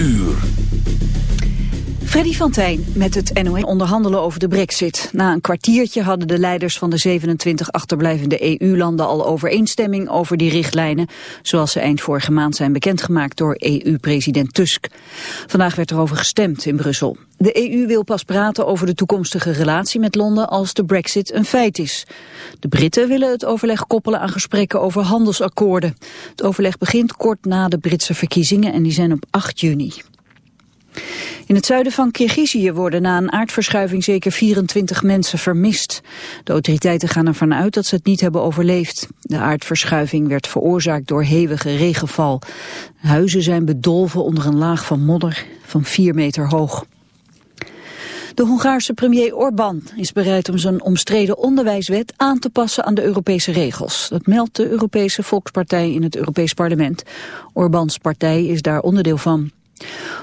uur. Freddy van Tijn met het NOE onderhandelen over de brexit. Na een kwartiertje hadden de leiders van de 27 achterblijvende EU-landen al overeenstemming over die richtlijnen, zoals ze eind vorige maand zijn bekendgemaakt door EU-president Tusk. Vandaag werd erover gestemd in Brussel. De EU wil pas praten over de toekomstige relatie met Londen als de brexit een feit is. De Britten willen het overleg koppelen aan gesprekken over handelsakkoorden. Het overleg begint kort na de Britse verkiezingen en die zijn op 8 juni. In het zuiden van Kirgizië worden na een aardverschuiving zeker 24 mensen vermist. De autoriteiten gaan ervan uit dat ze het niet hebben overleefd. De aardverschuiving werd veroorzaakt door hevige regenval. Huizen zijn bedolven onder een laag van modder van 4 meter hoog. De Hongaarse premier Orbán is bereid om zijn omstreden onderwijswet aan te passen aan de Europese regels. Dat meldt de Europese Volkspartij in het Europees Parlement. Orbáns partij is daar onderdeel van.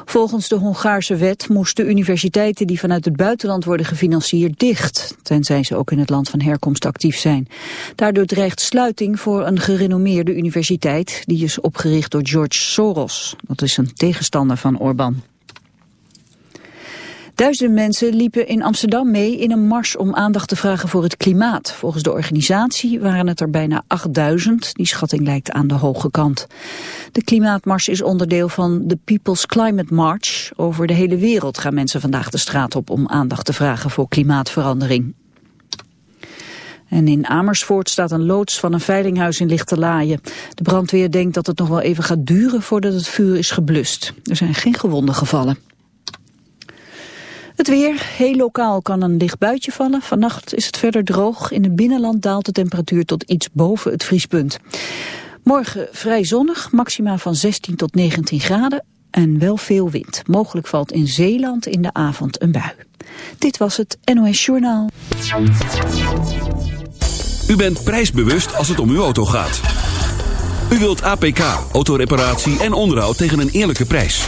Volgens de Hongaarse wet moesten universiteiten die vanuit het buitenland worden gefinancierd dicht, tenzij ze ook in het land van herkomst actief zijn. Daardoor dreigt sluiting voor een gerenommeerde universiteit, die is opgericht door George Soros. Dat is een tegenstander van Orbán. Duizenden mensen liepen in Amsterdam mee in een mars om aandacht te vragen voor het klimaat. Volgens de organisatie waren het er bijna 8000. Die schatting lijkt aan de hoge kant. De klimaatmars is onderdeel van de People's Climate March. Over de hele wereld gaan mensen vandaag de straat op om aandacht te vragen voor klimaatverandering. En in Amersfoort staat een loods van een veilinghuis in Lichterlaaien. De brandweer denkt dat het nog wel even gaat duren voordat het vuur is geblust. Er zijn geen gewonden gevallen. Het weer, heel lokaal kan een licht buitje vallen. Vannacht is het verder droog. In het binnenland daalt de temperatuur tot iets boven het vriespunt. Morgen vrij zonnig, maxima van 16 tot 19 graden en wel veel wind. Mogelijk valt in Zeeland in de avond een bui. Dit was het NOS Journaal. U bent prijsbewust als het om uw auto gaat. U wilt APK, autoreparatie en onderhoud tegen een eerlijke prijs.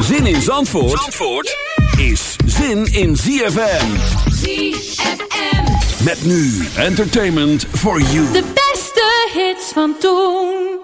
Zin in Zandvoort, Zandvoort is zin in ZFM. ZFM. Met nu entertainment for you. De beste hits van toen.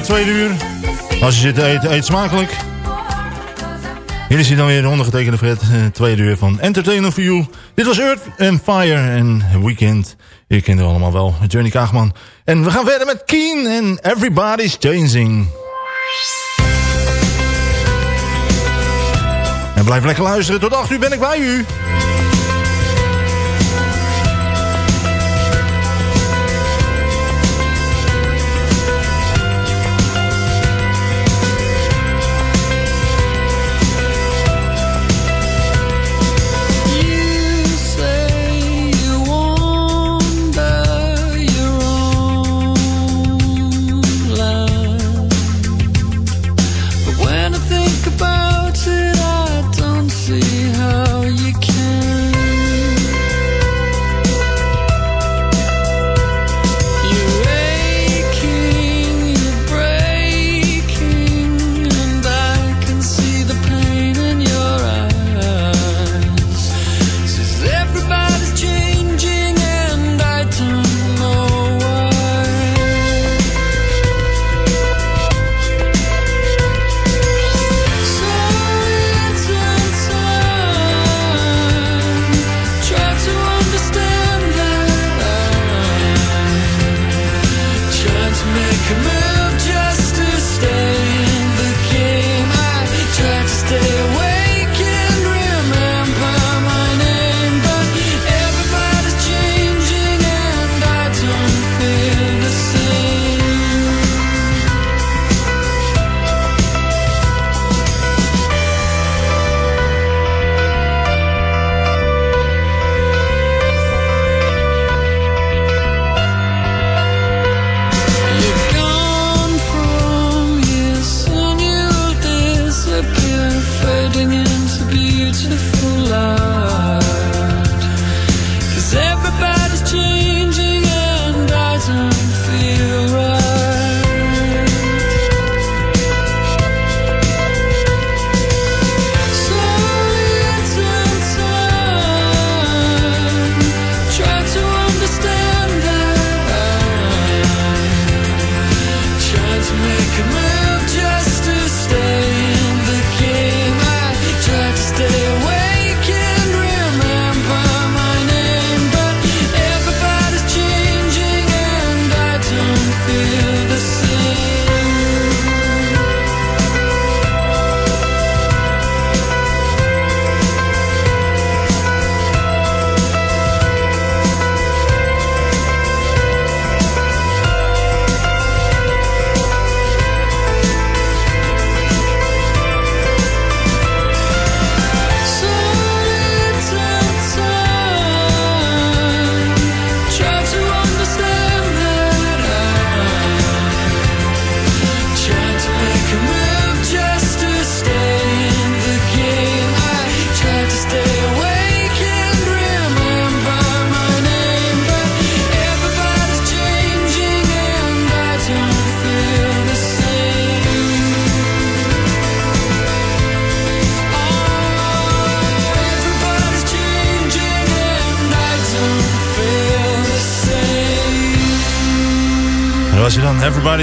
Het tweede uur. Als je zit te eten, eet smakelijk. Hier is hij dan weer, de ondergetekende Fred. Eh, tweede uur van Entertainer for You. Dit was Earth and Fire en Weekend. Je kent het allemaal wel, Johnny Kaagman. En we gaan verder met Keen en Everybody's Changing. En blijf lekker luisteren. Tot 8 uur ben ik bij u.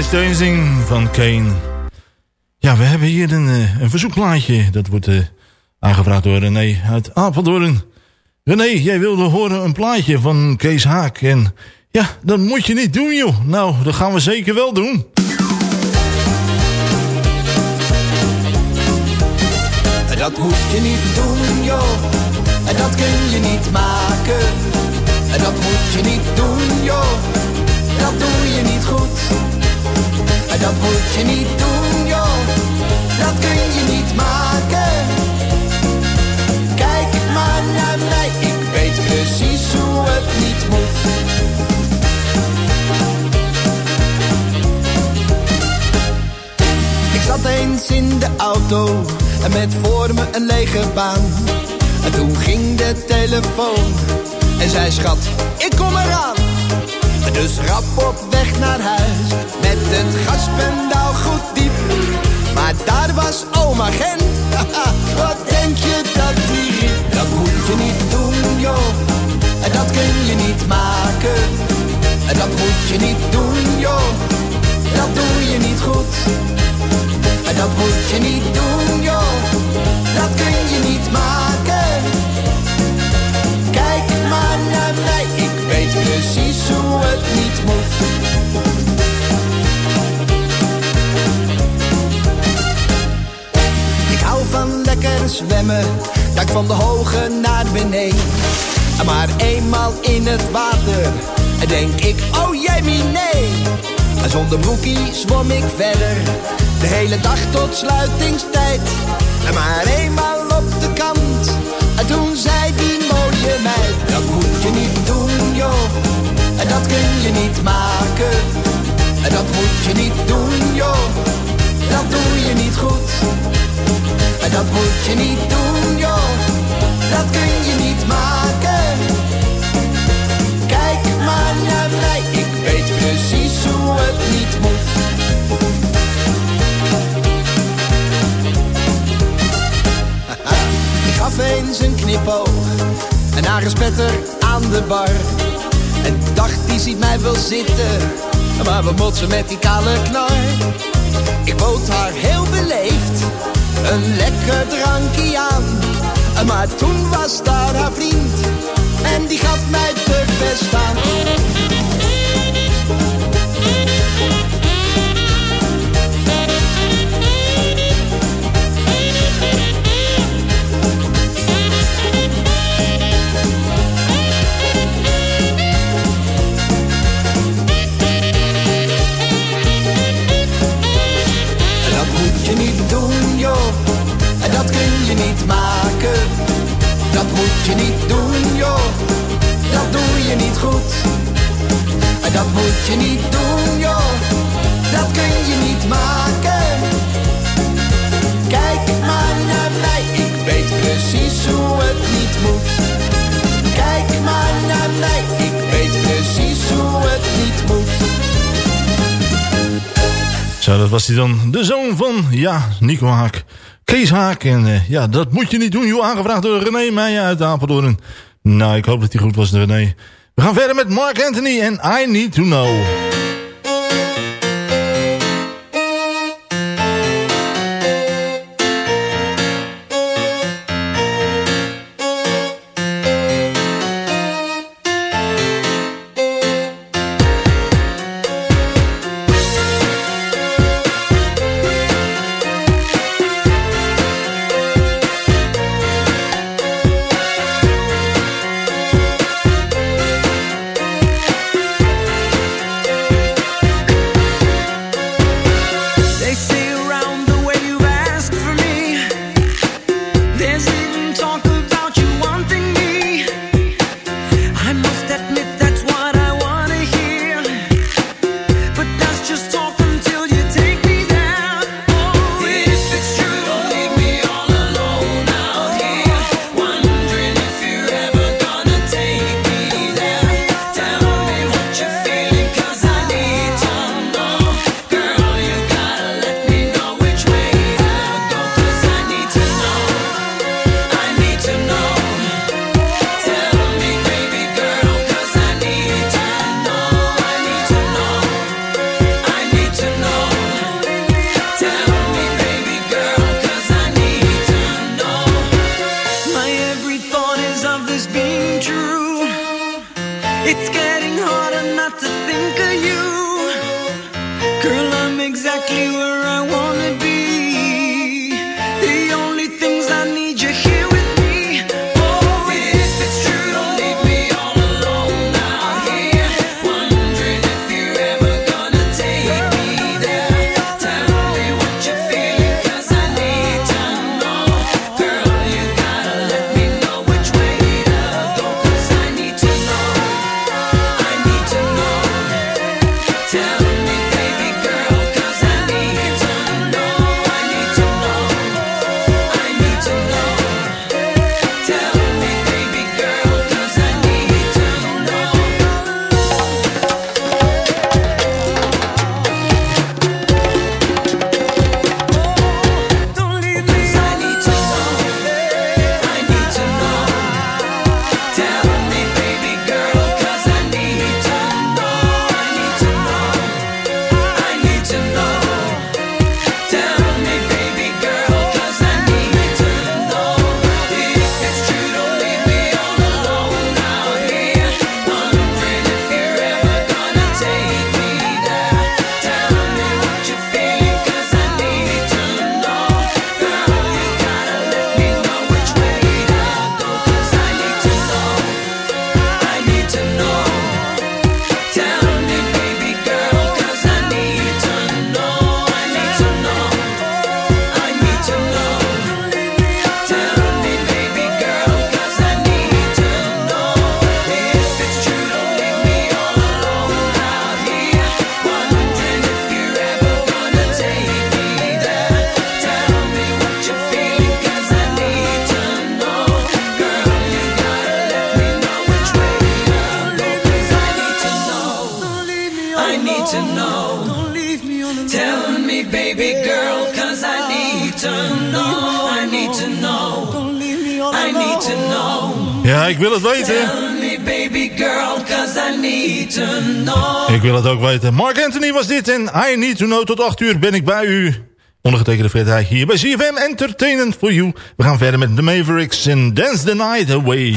Dancing van Kane. Ja, we hebben hier een, uh, een verzoekplaatje. Dat wordt uh, aangevraagd door René uit Apeldoorn. René, jij wilde horen een plaatje van Kees Haak. En ja, dat moet je niet doen, joh. Nou, dat gaan we zeker wel doen. Dat moet je niet doen, joh. Dat kun je niet maken. Dat moet je niet doen, joh. Dat doe je niet goed dat moet je niet doen, joh. Dat kun je niet maken. Kijk maar naar mij, ik weet precies hoe het niet moet. Ik zat eens in de auto en met voor me een lege baan. En toen ging de telefoon en zei schat, ik kom eraan. Dus rap op weg naar huis met het gaspendaal goed diep. Maar daar was oma Gent, wat denk je dat die riep? Dat moet je niet doen joh, dat kun je niet maken. En dat moet je niet doen joh, dat En dat moet je niet doen, joh. Dat kun je niet maken. Kijk maar naar mij, ik weet precies hoe het niet moet. Lekker zwemmen, van de hoge naar beneden. Maar eenmaal in het water, denk ik, oh jij nee. En zonder broekie zwom ik verder, de hele dag tot sluitingstijd. Maar eenmaal op de kant, en toen zei die mooie meid, dat moet je niet doen joh, dat kun je niet maken. En dat moet je niet doen joh, dat doe je niet goed. Dat moet je niet doen joh, dat kun je niet maken. Kijk maar naar mij, ik weet precies hoe het niet moet. Ik gaf eens een knipoog een spetter aan de bar. En dacht, die ziet mij wel zitten, maar we botsen met die kale knar. Ik bood haar heel beleefd een lekker drankje aan. Maar toen was daar haar vriend en die gaf mij te verstaan. Was hij dan. De zoon van, ja, Nico Haak. Kees Haak. En eh, ja, dat moet je niet doen, joh. Aangevraagd door René Meijer uit Apeldoorn. Nou, ik hoop dat hij goed was, René. We gaan verder met Mark Anthony en I Need To Know. Ik wil het ook weten. Mark Anthony was dit en I Need To Know. Tot 8 uur ben ik bij u. Ondergetekende Fred hier bij CFM Entertainment For You. We gaan verder met The Mavericks en Dance The Night Away.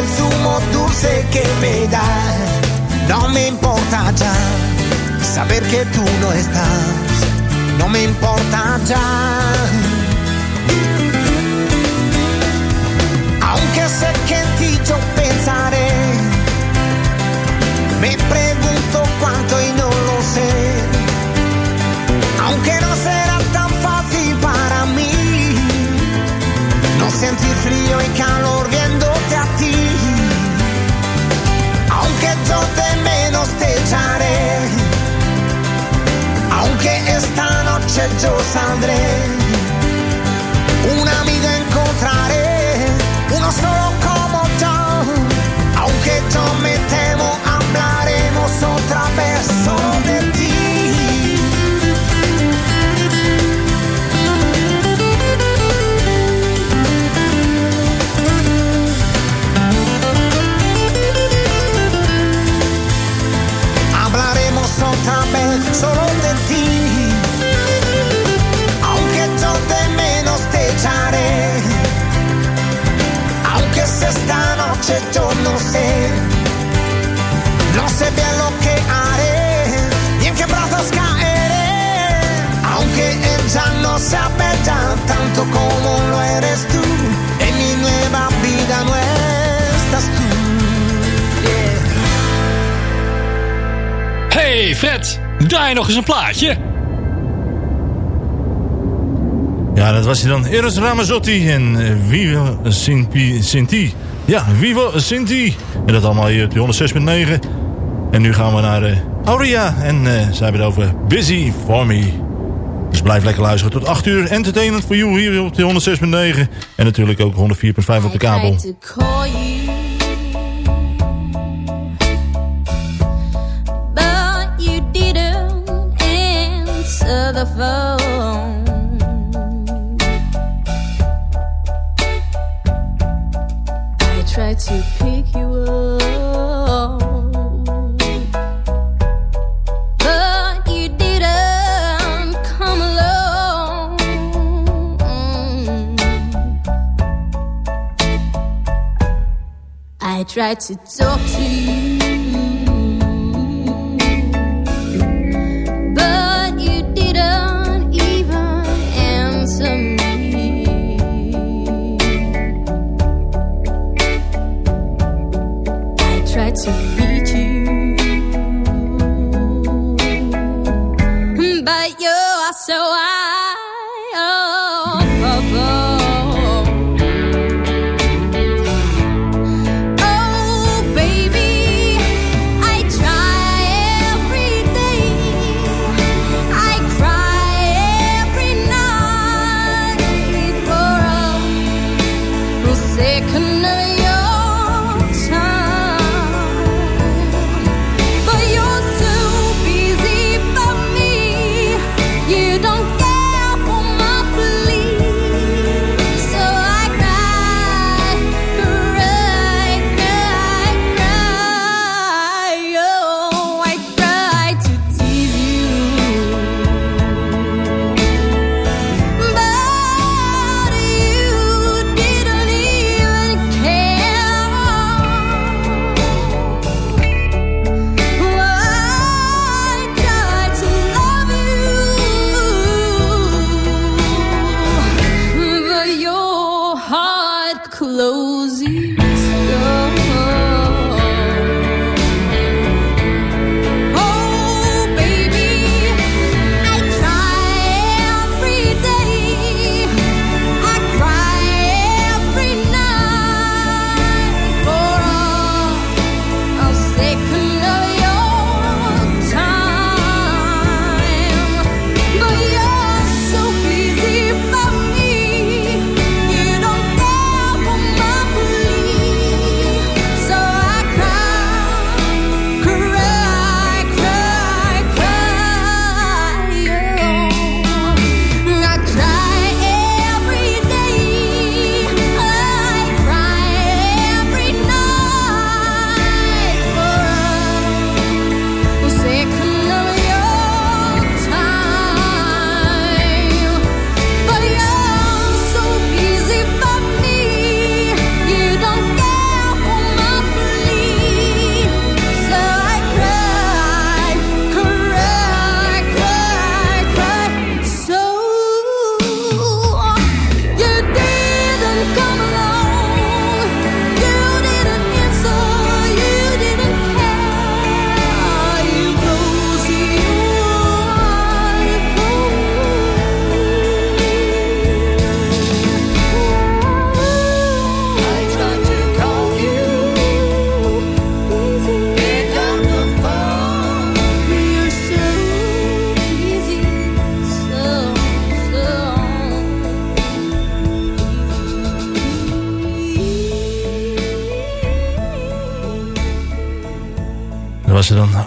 El zumo dulce que me da. No me importa ya saber que tú no estás, no me importa ya. Aunque sé que en ti yo pensaré, me pregunto cuánto y no lo sé. Aunque no será tan fácil para mí, no sentir frío y calor questa noce giù s'andrei. Un'amica incontrare, uno solo come comodo, aunque yo me temo hablaremos otra vez. Yo no sé. No sé bien lo que haré y en qué brazos caeré. Aunque ella no sea bella tanto como lo eres tú. En mi nueva vida no estás tú. Yeah. Hey Fred, draai nog eens een plaatje. Ja, dat was hij dan. Eros Ramazzotti en eh, Viva Sinti. Ja, Viva Sinti. En dat allemaal hier op die 106.9. En nu gaan we naar Auria. En eh zij hebben het over Busy For Me. Dus blijf lekker luisteren tot 8 uur. Entertainment for you hier op de 106.9. En natuurlijk ook 104.5 op de kabel. the phone. Tried to talk to you,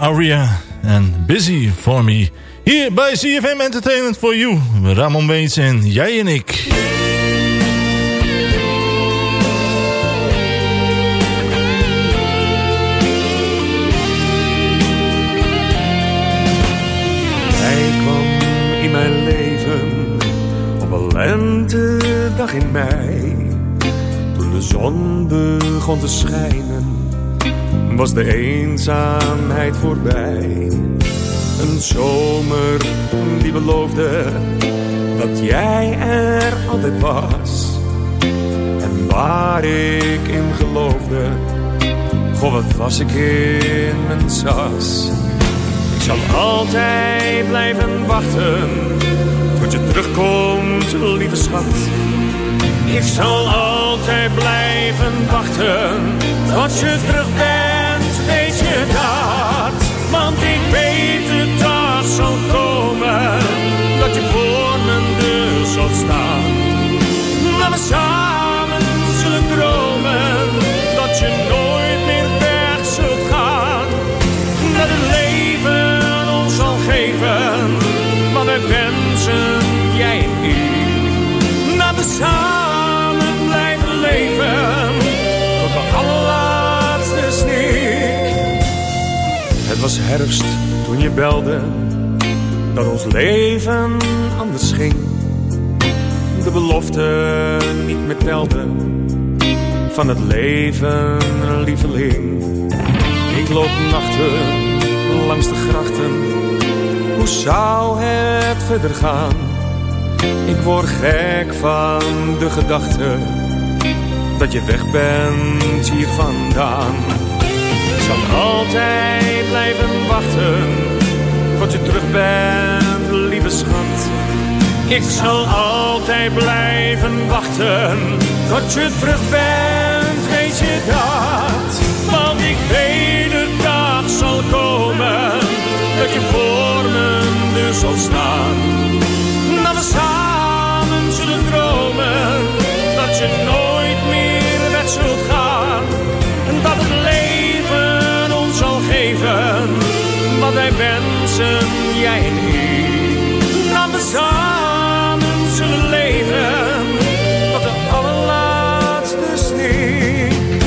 Aria en Busy For Me. Hier bij CFM Entertainment For You. Ramon Beens en jij en ik. Hij kwam in mijn leven op een lentedag in mei. Toen de zon begon te schijnen, was de eenzaamheid voorbij. Een zomer die beloofde dat jij er altijd was. En waar ik in geloofde, goh wat was ik in mijn sas. Ik zal altijd blijven wachten tot je terugkomt, lieve schat. Ik zal altijd blijven wachten tot je terug bent, dat? Want ik weet de dag zal komen dat je voor mijn deur zult staan. Dat we samen zullen dromen dat je nooit meer weg zult gaan. Dat het leven was herfst toen je belde dat ons leven anders ging. De belofte niet meer telde van het leven, lieveling. Ik loop nachten langs de grachten. Hoe zou het verder gaan? Ik word gek van de gedachte dat je weg bent hier vandaan. Ik zal altijd blijven wachten tot je terug bent, lieve schat. Ik zal altijd blijven wachten tot je terug bent, weet je dat? Want ik weet de dag zal komen dat je voor mijn deur zal staan. Dat we samen zullen dromen dat je nooit wat wij wensen, jij en ik. Dat we samen zullen leven tot de allerlaatste snik.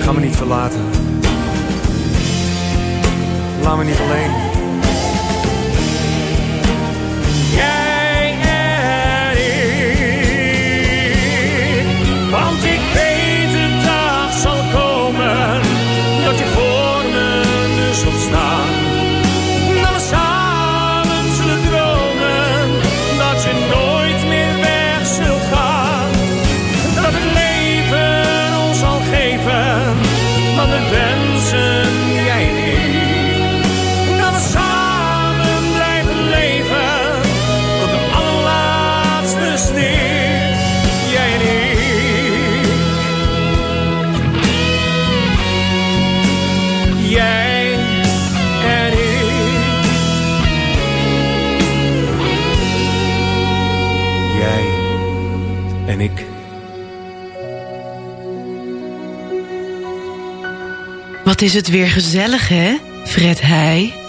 Ga me niet verlaten. Laat me niet alleen. Wat is het weer gezellig, hè? Fred Heij.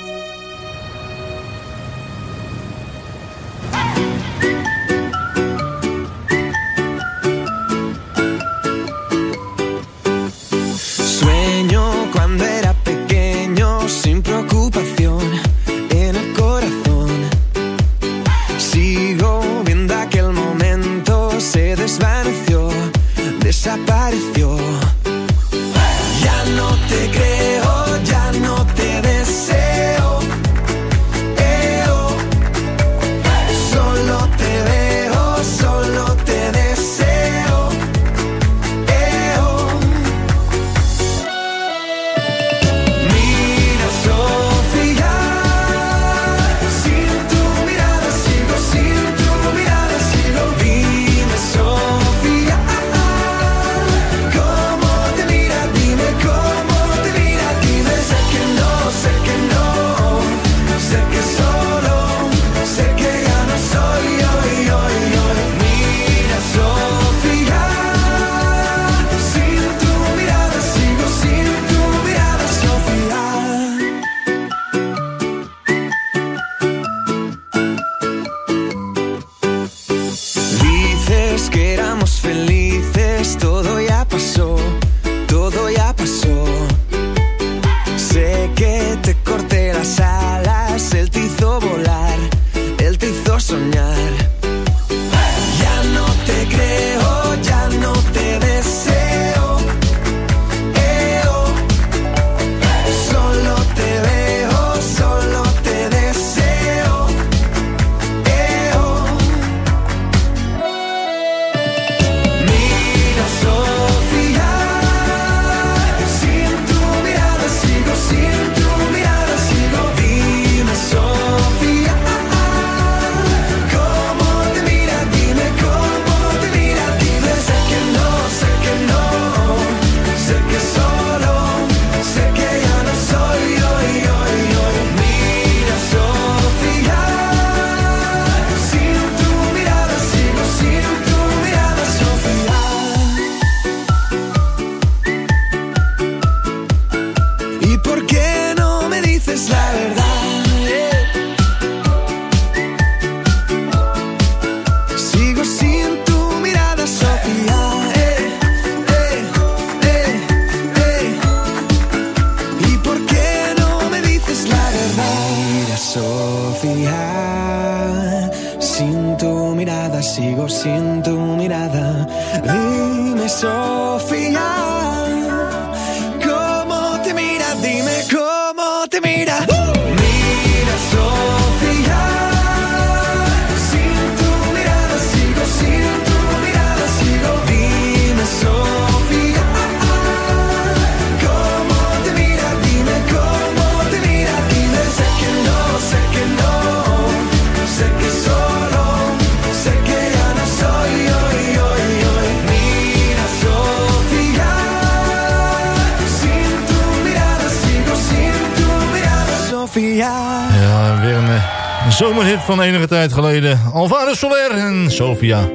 zomerhit van enige tijd geleden. Alvaro Soler en Sofia.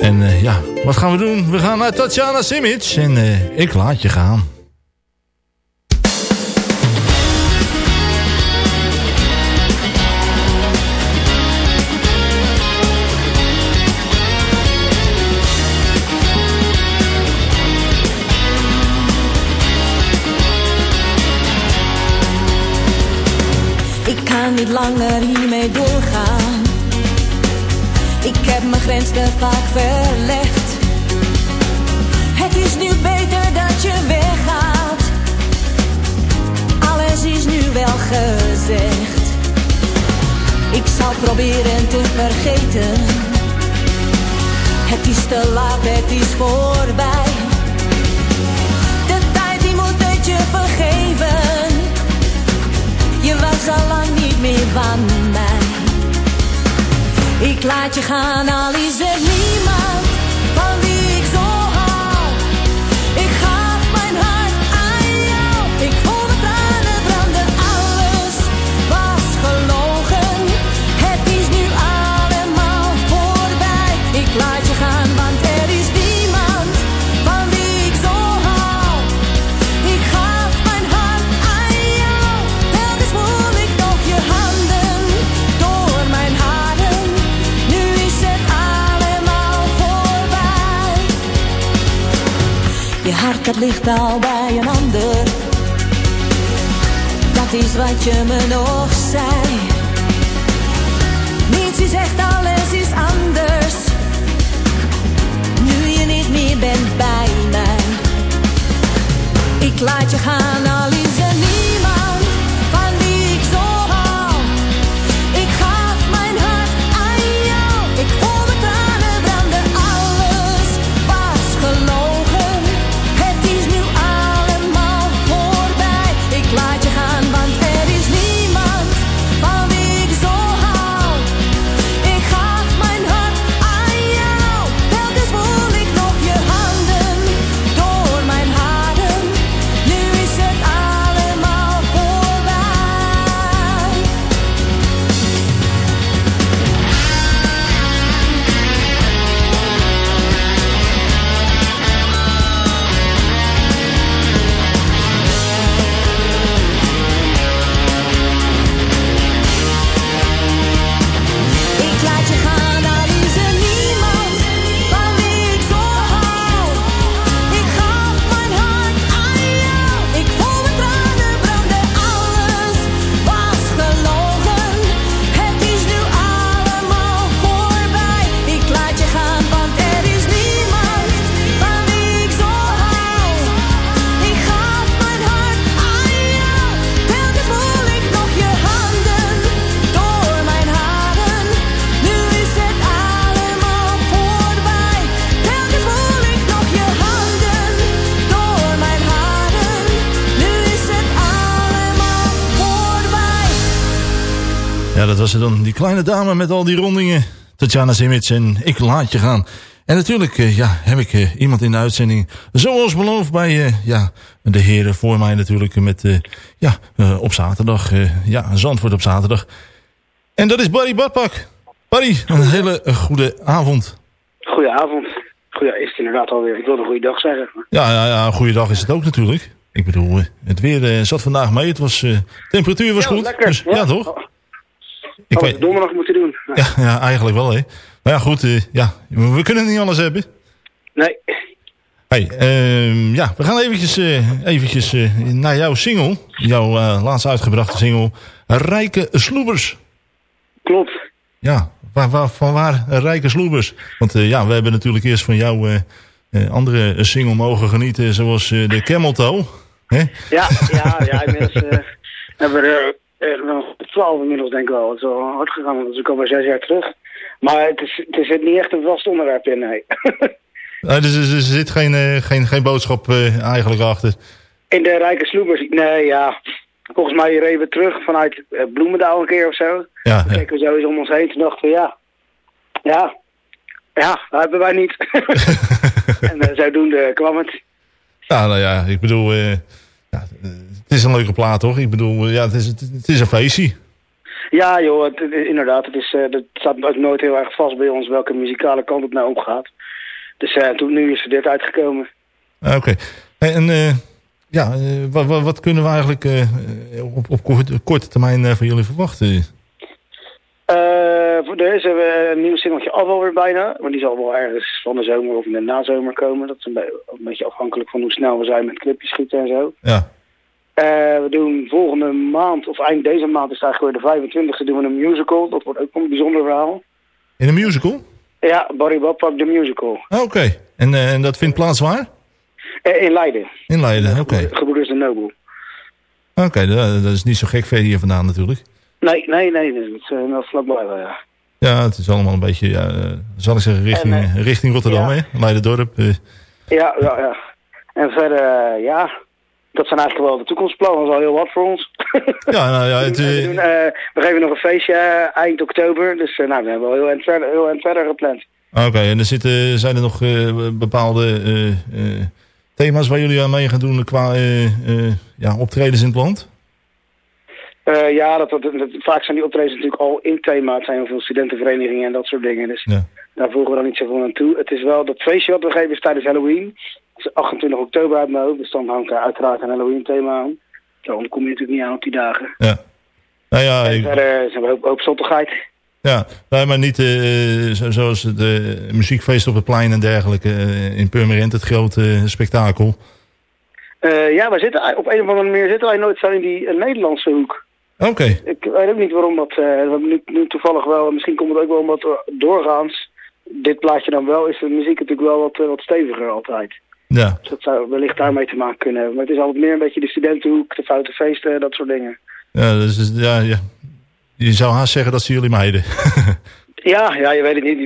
En eh, ja, wat gaan we doen? We gaan naar Tatjana Simic en eh, ik laat je gaan. niet langer hiermee doorgaan. Ik heb mijn grens vaak verlegd. Het is nu beter dat je weggaat. Alles is nu wel gezegd. Ik zal proberen te vergeten. Het is te laat, het is voorbij. De tijd die moet het je vergeven. Je was al lang niet niet meer van mij. Ik laat je gaan, al is er niemand. Het ligt al bij een ander. Dat is wat je me nog zei. Niets is echt, alles is anders. Nu je niet meer bent bij mij. Ik laat je gaan. Dat was er dan. Die kleine dame met al die rondingen. Tatjana Simic en Ik Laat Je Gaan. En natuurlijk eh, ja, heb ik eh, iemand in de uitzending. Zoals beloofd bij eh, ja, de heren voor mij natuurlijk. Met ja, op zaterdag. ja, Zandvoort op zaterdag. En dat is Barry Badpak. Barry, een hele goede avond. Goedenavond. Goeie, is het inderdaad alweer. Ik wilde een goede dag zeggen. Ja, ja, ja, een goede dag is het ook natuurlijk. Ik bedoel, het weer zat vandaag mee. Het was, temperatuur was Ja, goed. lekker. Dus, ja. toch? Ik weet... donderdag moeten doen. Ja. Ja, eigenlijk wel, hè. Maar ja, goed, eh, ja. we kunnen niet alles hebben. Nee. Hey, ehm, ja, we gaan eventjes, eh, eventjes eh, naar jouw single. Jouw laatst uitgebrachte single. Rijke Sloebers. Klopt. Ja, waar, waar, van waar Rijke Sloebers? Want ja, we hebben natuurlijk eerst van jouw andere single mogen genieten. Zoals de Camel Toe. Ja, ja, ja, inmiddels hebben er nog 12 inmiddels denk ik wel. Het is wel hard gegaan, want ze komen zes jaar terug. Maar het, is, het zit niet echt een vast onderwerp in, nee. dus, er zit geen, eh, geen, geen boodschap eh, eigenlijk achter? In de Rijke sloepers, nee ja. Volgens mij reden we terug vanuit eh, Bloemendaal een keer of zo. Ja, ja. keken we zo eens om ons heen en dachten we ja, ja, ja, dat hebben wij niet. en uh, zodoende kwam het. Nou ja, ik bedoel, ja, het is een leuke plaat toch? Ik bedoel, ja, het is, het is een feestje. Ja, joh, het, inderdaad. Het, is, eh, het staat ook nooit heel erg vast bij ons welke muzikale kant het nou opgaat. Dus eh, toen, nu is er dit uitgekomen. Ah, Oké. En eh, ja, eh, wat, wat, wat kunnen we eigenlijk eh, eh, op, op korte, korte termijn eh, van jullie verwachten? Eh, voor deze hebben we een nieuw singeltje af alweer bijna. Maar die zal wel ergens van de zomer of in de nazomer komen. Dat is een, be- een beetje afhankelijk van hoe snel we zijn met clipjes schieten en zo. Ja. Eh, we doen volgende maand, of eind deze maand is het eigenlijk weer de 25e, doen we een musical. Dat wordt ook een bijzonder verhaal. In een musical? Ja, Barry Badpak, de musical. Ah, Oké. En, eh, en dat vindt plaats waar? Eh, in Leiden. In Leiden, oké. Gebroeders de Nobel. Oké, dat, dat is niet zo gek ver hier vandaan natuurlijk. Nee, nee, nee, dat is uh, wel vlakbij wel, ja. Ja, het is allemaal een beetje, ja, zal ik zeggen, richting, En, richting Rotterdam, ja. hè? Leiden-dorp. eh. Ja, ja, ja. En verder, ja, dat zijn eigenlijk wel de toekomstplannen. Dat is al heel wat voor ons. ja, nou ja, het, we, eh, doen, eh, we geven nog een feestje eh, eind oktober. Dus nou, we hebben wel heel eind verder, heel eind verder gepland. Oké, en er zitten, zijn er nog bepaalde thema's waar jullie aan mee gaan doen qua ja, optredens in het land? Ja, dat, dat, dat- vaak zijn die optredens natuurlijk al in thema. Het zijn heel veel studentenverenigingen en dat soort dingen. Dus Ja. daar voegen we dan niet zoveel aan toe. Het is wel dat feestje wat we geven is tijdens Halloween. Het is 28 oktober uit mijn hoofd. Dus dan hangt er uiteraard een Halloween thema aan. Dan kom je natuurlijk niet aan op die dagen. Ja. Nou ja, En ik, verder zijn we hoop zottigheid. ja nee, maar niet eh, zo- zoals het eh, muziekfeest op het plein en dergelijke eh, in Purmerend, het grote spektakel. Ja, wij zitten op een of andere manier zitten wij nooit zo in die Nederlandse hoek. Oké, Ik weet ook niet waarom dat. we nu, nu toevallig wel, misschien komt het ook wel omdat we doorgaans. Dit plaatje dan wel, is de muziek natuurlijk wel wat, wat steviger altijd. Ja. Dus dat zou wellicht daarmee te maken kunnen hebben. Maar het is altijd meer een beetje de studentenhoek, de foute feesten, dat soort dingen. Ja, dus, dus, ja, ja. Je zou haast zeggen dat ze jullie meiden. Ja, ja, je weet het niet.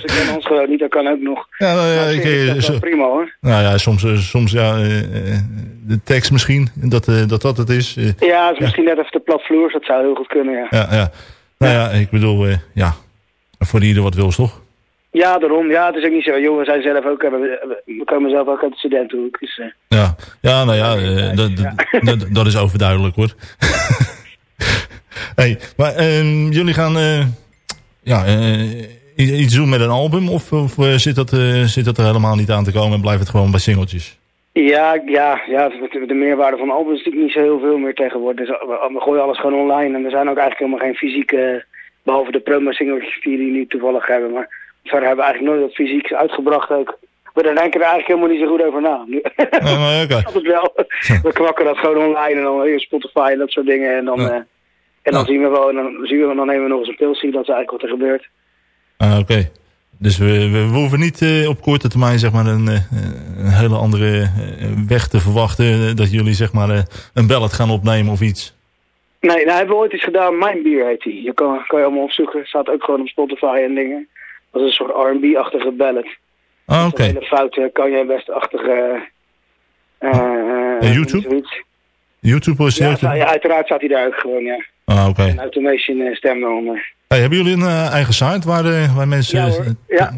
Ze kennen ons gewoon niet, dat kan ook nog. Ja, nou ja, ik, eh, dat zo- prima hoor. Nou ja, soms, eh, soms ja, eh, eh, de tekst misschien, dat eh, dat, dat het is. eh. Ja, het is misschien net even de platvloers, dat zou heel goed kunnen, ja. ja, ja. Nou ja, ik bedoel, eh, ja, voor ieder wat wils, toch? Ja, daarom. Ja, het is ook niet zo. Joh, we zijn zelf ook, we, we komen zelf ook uit de studentenhoek. Dus, eh, Ja, ja nou ja, eh, dat, is overduidelijk hoor. hey, maar ehm, jullie gaan eh, ja, iets doen met een album of, of zit, dat, zit dat er helemaal niet aan te komen en blijft het gewoon bij singeltjes? Ja, ja, ja de, de meerwaarde van albums is natuurlijk niet zo heel veel meer tegenwoordig. Dus we, we gooien alles gewoon online en er zijn ook eigenlijk helemaal geen fysieke, behalve de promo-singeltjes die die nu toevallig hebben. Maar verder hebben we eigenlijk nooit wat fysiek uitgebracht ook. We denken er eigenlijk helemaal niet zo goed over na. Nu, maar oké. altijd wel. We kwakken dat gewoon online en dan weer Spotify en dat soort dingen. En dan, Ja. eh, en dan zien we wel, en dan zien we, dan nemen we nog eens een pilsie, dat is eigenlijk wat er gebeurt. Ah, Oké. Dus we, we, we hoeven niet eh, op korte termijn zeg maar, een, eh, een hele andere weg te verwachten. dat jullie zeg maar, een ballet gaan opnemen of iets. Nee, nou hebben we ooit iets gedaan. Mijn bier heet die. Je kan, kan je allemaal opzoeken. Staat ook gewoon op Spotify en dingen. Dat is een soort R&B-achtige ballad. Ah, oké. Een hele foute kan je best-achtige... eh, eh, En YouTube? zoiets. YouTube is Ja, ja, uiteraard staat hij daar ook gewoon, ja. Ah, oké. Een automation eh, stem eronder. Hey, hebben jullie een eh, eigen site waar, eh, waar mensen... Ja hoor. Ja,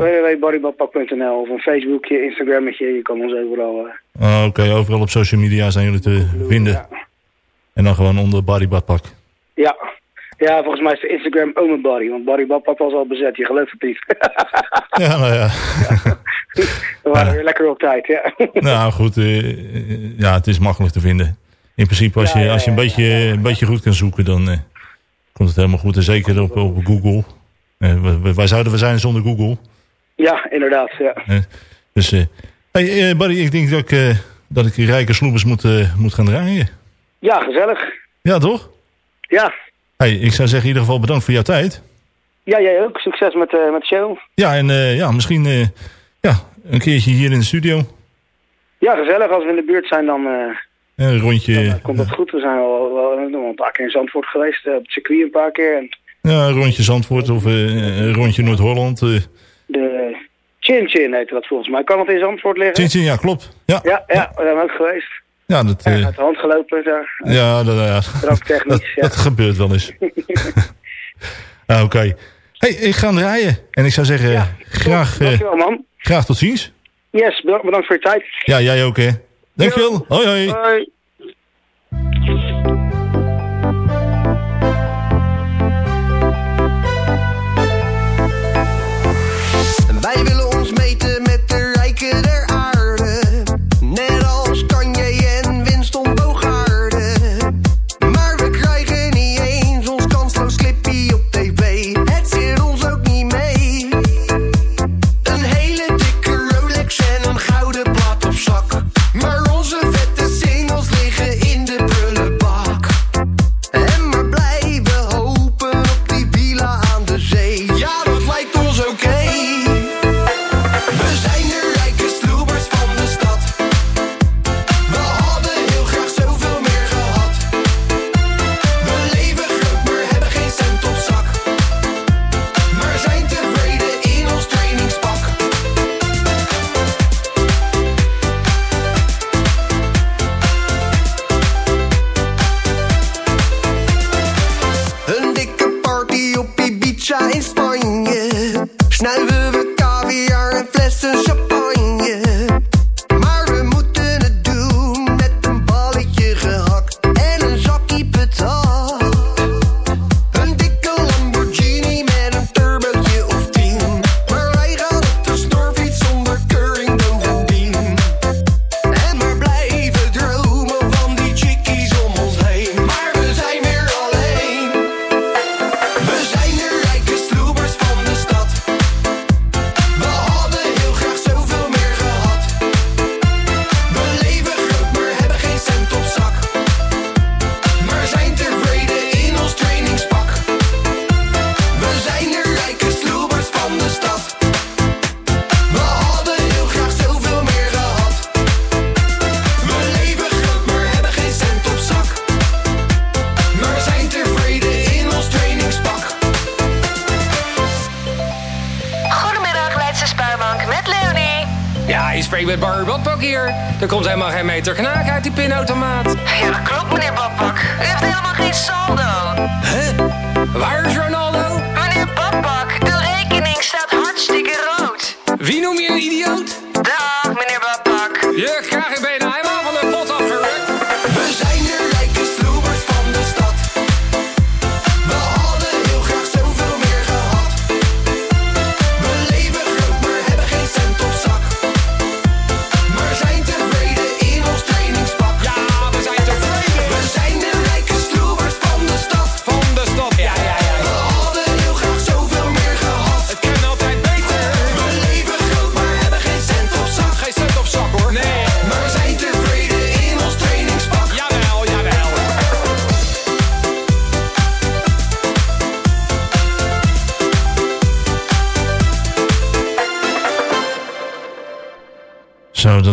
of een Facebookje, Instagrammetje. Je kan ons overal... eh, Ah, oké, overal op social media zijn jullie te vinden. En dan gewoon onder Body Badpak. ja. Ja, volgens mij is de Instagram Body. Want Body Badpak was al bezet. Je gelooft het niet. Ja, nou ja. We waren weer lekker op tijd, ja. nou goed, eh, eh, ja, het is makkelijk te vinden. In principe, als je, als je een, beetje, een beetje goed kan zoeken, dan eh, komt het helemaal goed. En zeker op, op Google. Wa- wa- waar zouden we zijn zonder Google? Ja, inderdaad, ja. Dus, eh hey, Barry, ik denk dat ik, dat ik rijke sloebers moet, moet gaan draaien. Ja, gezellig. Ja, toch? Ja. Hey, ik zou zeggen in ieder geval bedankt voor jouw tijd. Ja, jij ook. Succes met, eh, met de show. Ja, en eh, ja, misschien eh, ja, een keertje hier in de studio. Ja, gezellig. Als we in de buurt zijn, dan Een rondje, komt dat goed. We zijn al wel, een paar keer in Zandvoort geweest. op het circuit een paar keer. En ja, een rondje Zandvoort of een rondje Noord-Holland. de Chin Chin heette dat volgens mij. Kan het in Zandvoort liggen? Tien, tien, ja, klopt. Ja, Ja, ja, we zijn ook geweest. Ja, dat, Ja, eh, uit de hand gelopen daar. ja, dat, ja. Dranktechnisch, dat, ja. dat gebeurt wel eens. Oké. Hey, ik ga draaien. En ik zou zeggen, graag, eh, Dankjewel, man. graag tot ziens. Yes, bedankt, bedankt voor je tijd. Ja, jij ook, hè. Dankjewel. Hoi, hoi. Hoi.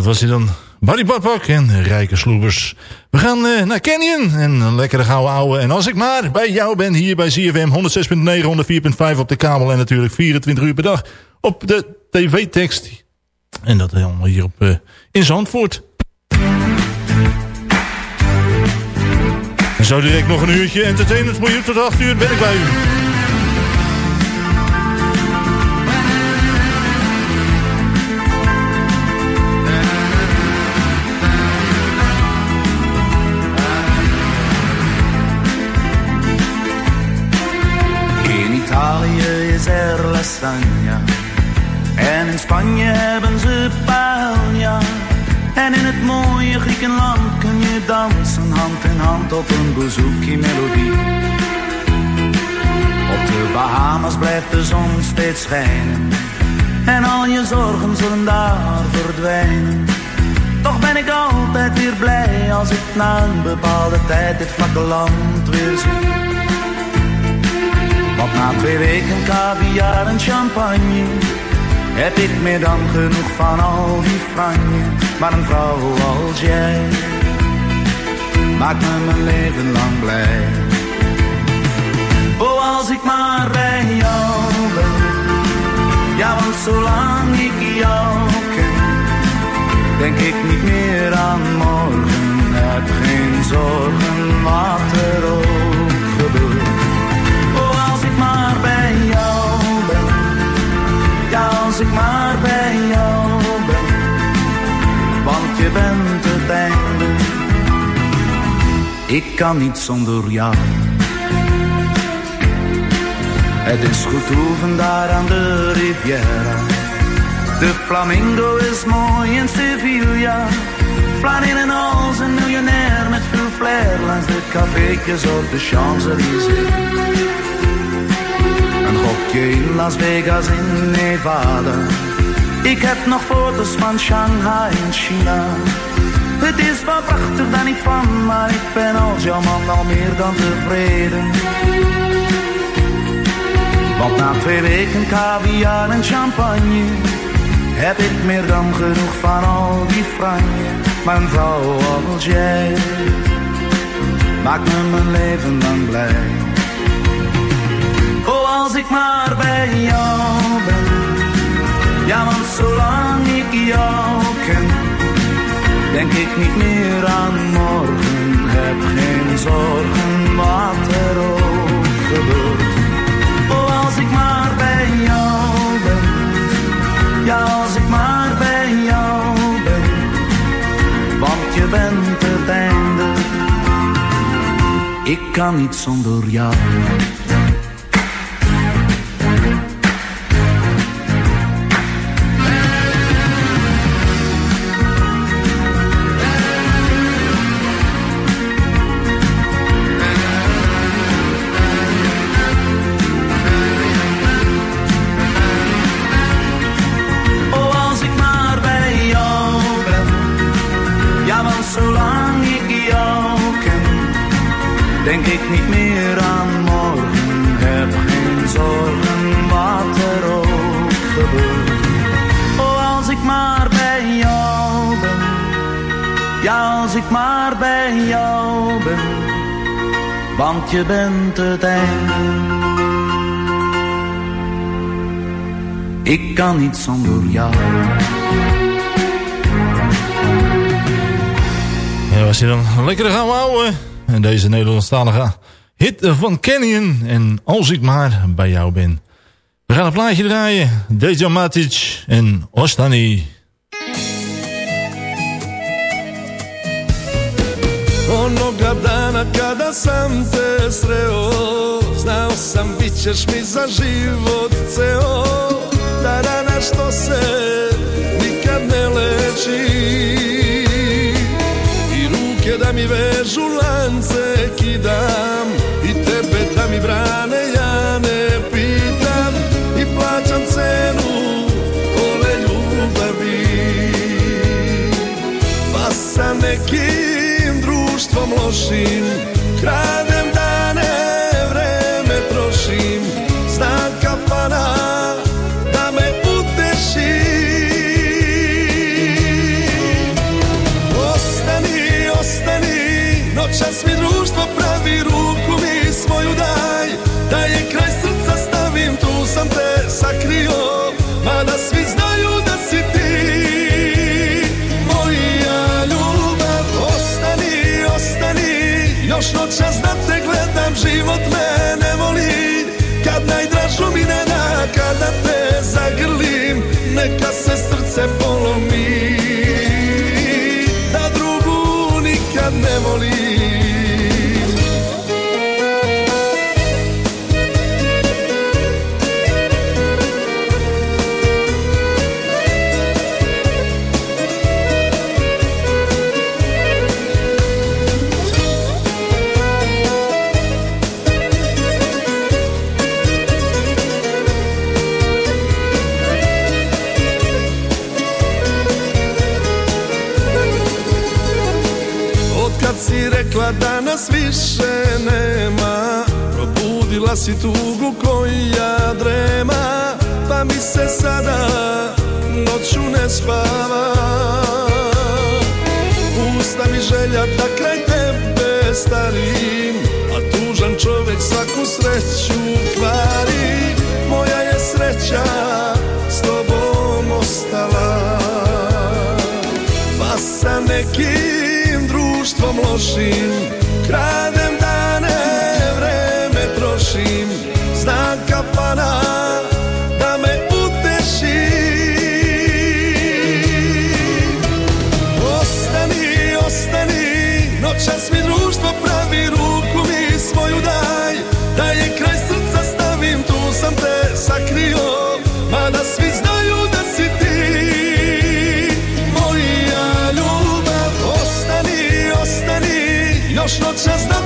Was hij dan. Barry en Rijke Sloebers. We gaan eh, naar Canyon en een lekkere gouden ouwe. En als ik maar bij jou ben hier bij CFM 106.9, 104.5 op de kabel... en natuurlijk 24 uur per dag op de tv-tekst. En dat allemaal hier op, eh, in Zandvoort. En zo direct nog een uurtje entertainment voor. Tot 8 uur ben ik bij u. is lasagna. En in Spanje hebben ze paella. En in het mooie Griekenland kun je dansen hand in hand op een bouzouki melodie. Op de Bahamas blijft de zon steeds schijnen. En al je zorgen zullen daar verdwijnen. Toch ben ik altijd weer blij als ik na een bepaalde tijd dit vlakke land weer zie. Want na twee weken caviar en champagne heb ik meer dan genoeg van al die franje. Maar een vrouw als jij maakt me mijn leven lang blij. Oh, als ik maar bij jou ben, ja, want zolang ik jou ken, denk ik niet meer aan morgen. Heb geen zorgen wat Ik kan niet zonder jou. Het is goed oefen daar aan de Riviera. De flamingo is mooi in Sevilla. Flanin en als een miljonair met veel flair langs de cafeetjes op de Champs-Élysées. Een hokje in Las Vegas in Nevada. Ik heb nog foto's van Shanghai in China. Het is wel prachtig, daar niet van, maar ik ben als jouw man al meer dan tevreden. Want na twee weken caviar en champagne heb ik meer dan genoeg van al die franje. Een vrouw als jij maakt me mijn leven lang blij. Oh, als ik maar bij jou ben, ja, want zolang ik jou ken, denk ik niet meer aan morgen. Heb geen zorgen wat er ook gebeurt. Oh, als ik maar bij jou ben. Ja, als ik maar bij jou ben. Want je bent het einde. Ik kan niet zonder jou. Je bent het einde. Ik kan niet zonder jou. Ja, was dan lekker gaan houden. En deze Nederlandstalige hit van Canyon. En als ik maar bij jou ben. We gaan een plaatje draaien. Deja Matic en Ostani. Onoga dana kada sam te sreo. Znao sam bit ćeš mi za život ceo. Ta rana što se nikad ne leči. I ruke da mi vežu lance kidam. I tebe da mi brane ja ne pitam. I plaćam cenu ove ljubavi. Pa sa nekim društvom lošim. Kradem dane, vreme trošim. Znam kafana da me uteši Ostani, ostani, noćas mi društvo pravi Ruku mi svoju daj, da je kraj srca stavim Tu sam te Si tugu koja drema Pa mi se sada noću ne spava. Pusta mi želja da kraj tebe starim A tužan čovjek svaku sreću kvari. Moja je sreća s tobom ostala. Pa sa nekim društvom lošim Kradem ostani Još noćas da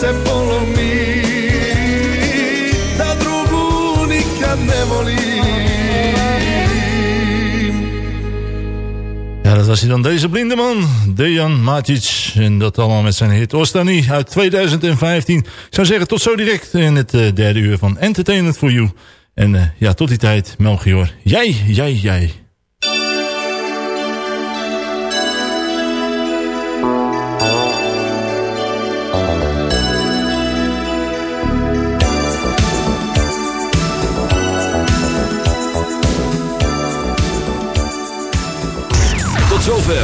se srce polomi Da drugu nikad Ja, dat was hij dan, deze blinde man, Dejan Matic. En dat allemaal met zijn hit Ostani uit 2015. Ik zou zeggen, tot zo direct in het eh, derde uur van Entertainment for You. En eh, ja, tot die tijd, Melchior. Jij, jij, jij.